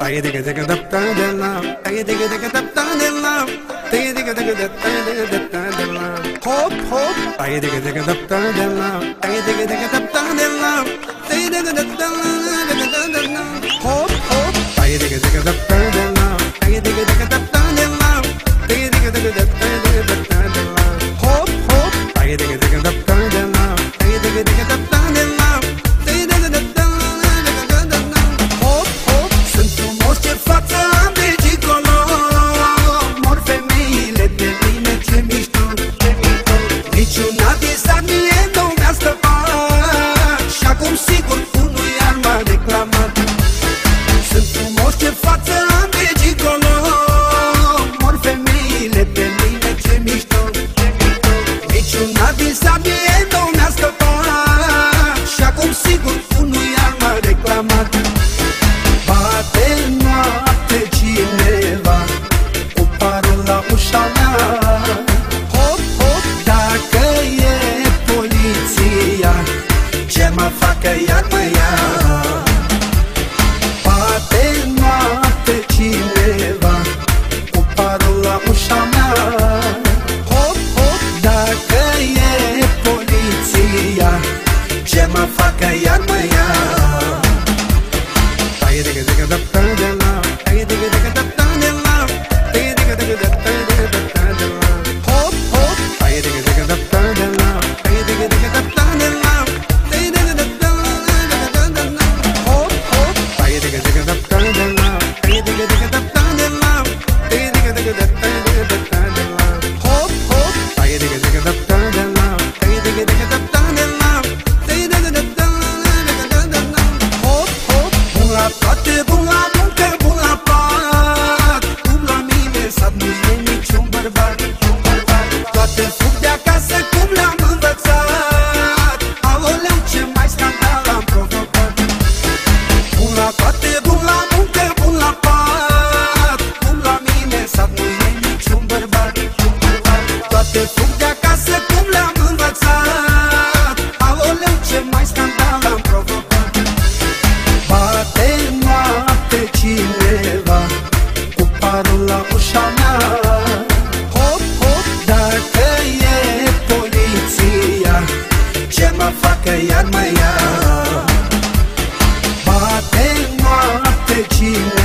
I get a got up down love. I up down love. Up down love. Hope, hope. I up down love. I up down love. Up down love. Hope. sabe Take the fun tempo, há um tempo te